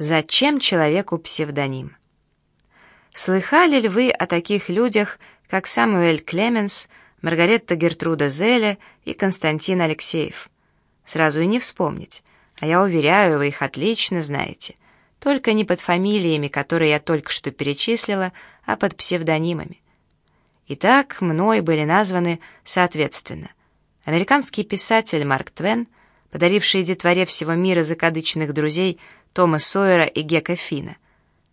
Зачем человеку псевдоним? Слыхали ли вы о таких людях, как Самуэль Клеменс, Маргаретта Гертруда Зеля и Константин Алексеев? Сразу и не вспомнить, а я уверяю, вы их отлично знаете. Только не под фамилиями, которые я только что перечислила, а под псевдонимами. Итак, мной были названы соответственно американский писатель Марк Твен, подаривший детворе всего мира закадычных друзей Тома Сойера и Гека Фина,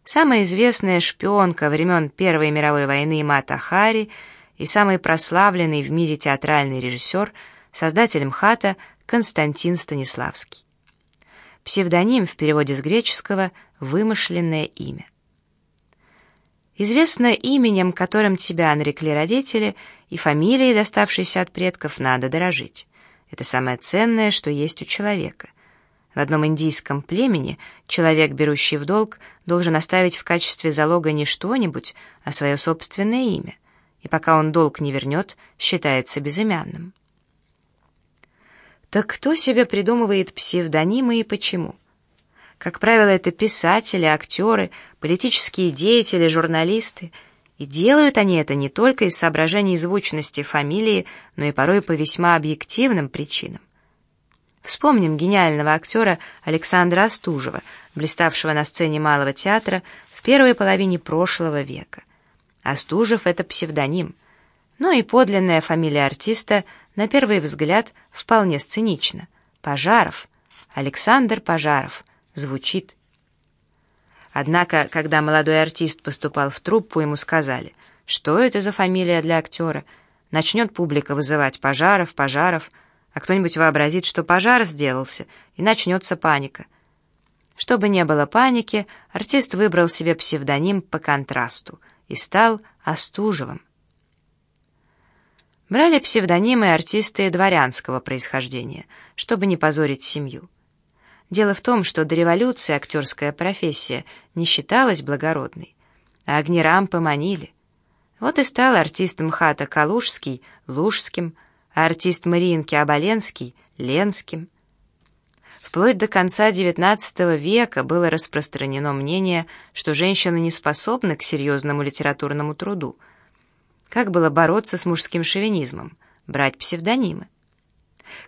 самая известная шпионка времен Первой мировой войны Мата Хари и самый прославленный в мире театральный режиссер, создатель МХАТа Константин Станиславский. Псевдоним в переводе с греческого «вымышленное имя». Известно именем, которым тебя нарекли родители, и фамилией, доставшейся от предков, надо дорожить. Это самое ценное, что есть у человека. В одном индийском племени человек, берущий в долг, должен оставить в качестве залога не что-нибудь, а свое собственное имя, и пока он долг не вернет, считается безымянным. Так кто себе придумывает псевдонимы и почему? Как правило, это писатели, актеры, политические деятели, журналисты. И делают они это не только из соображений звучности фамилии, но и порой по весьма объективным причинам. Вспомним гениального актера Александра Остужева, блиставшего на сцене Малого театра в первой половине прошлого века. Остужев — это псевдоним, но и подлинная фамилия артиста, на первый взгляд, вполне сценична. Пожаров, Александр Пожаров — звучит. Однако, когда молодой артист поступал в труппу, ему сказали, что это за фамилия для актера. Начнет публика вызывать пожаров, пожаров, а кто-нибудь вообразит, что пожар сделался, и начнется паника. Чтобы не было паники, артист выбрал себе псевдоним по контрасту и стал Остужевым. Брали псевдонимы артисты дворянского происхождения, чтобы не позорить семью. Дело в том, что до революции актерская профессия не считалась благородной, а огни рампы манили. Вот и стал артист МХАТа Калужский Лужским, а артист Мариинки Оболенский — Ленским. Вплоть до конца XIX века было распространено мнение, что женщины не способны к серьезному литературному труду. Как было бороться с мужским шовинизмом? Брать псевдонимы.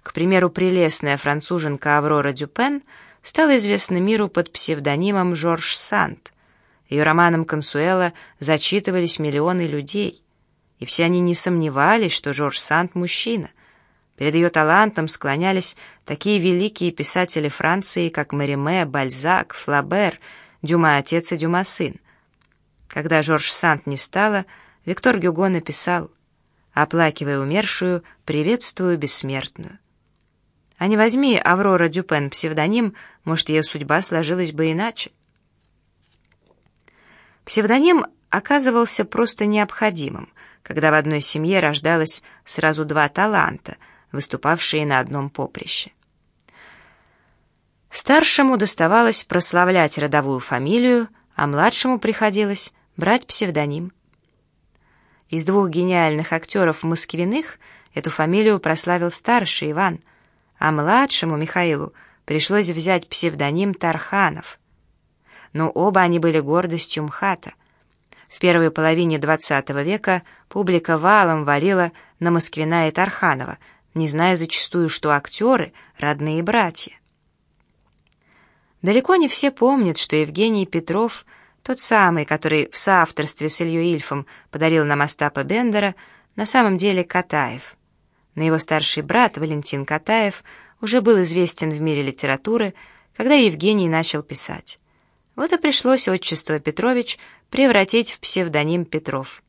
К примеру, прелестная француженка Аврора Дюпен стала известна миру под псевдонимом Жорж Санд. Ее романом «Консуэла» зачитывались миллионы людей, и все они не сомневались, что Жорж Санд — мужчина. Перед ее талантом склонялись такие великие писатели Франции, как Мариме, Бальзак, Флабер, Дюма отец и Дюма сын. Когда Жорж Санд не стало, Виктор Гюго написал Оплакивая умершую, приветствую бессмертную. А не возьми Аврора Дюпен псевдоним, может, ее судьба сложилась бы иначе. Псевдоним оказывался просто необходимым, когда в одной семье рождалось сразу два таланта, выступавшие на одном поприще. Старшему доставалось прославлять родовую фамилию, а младшему приходилось брать псевдоним. Из двух гениальных актеров москвиных эту фамилию прославил старший Иван, а младшему Михаилу пришлось взять псевдоним Тарханов. Но оба они были гордостью МХАТа. В первой половине XX века публика валом валила на Москвина и Тарханова, не зная зачастую, что актеры — родные братья. Далеко не все помнят, что Евгений Петров — тот самый, который в соавторстве с Ильей Ильфом подарил нам Остапа Бендера, на самом деле Катаев. Но его старший брат Валентин Катаев уже был известен в мире литературы, когда Евгений начал писать. Вот и пришлось отчество Петрович превратить в псевдоним Петров.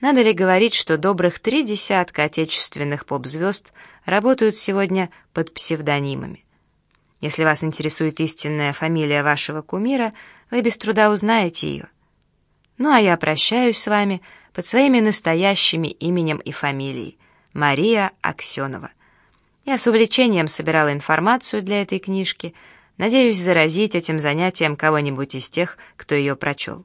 Надо ли говорить, что добрых три десятка отечественных поп-звезд работают сегодня под псевдонимами? Если вас интересует истинная фамилия вашего кумира, вы без труда узнаете ее. Ну а я прощаюсь с вами под своими настоящими именем и фамилией. Мария Аксенова. Я с увлечением собирала информацию для этой книжки, надеюсь заразить этим занятием кого-нибудь из тех, кто ее прочел.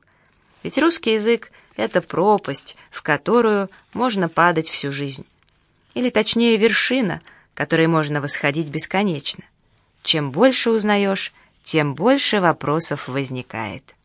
Ведь русский язык — это пропасть, в которую можно падать всю жизнь. Или точнее вершина, которой можно восходить бесконечно. Чем больше узнаешь, тем больше вопросов возникает.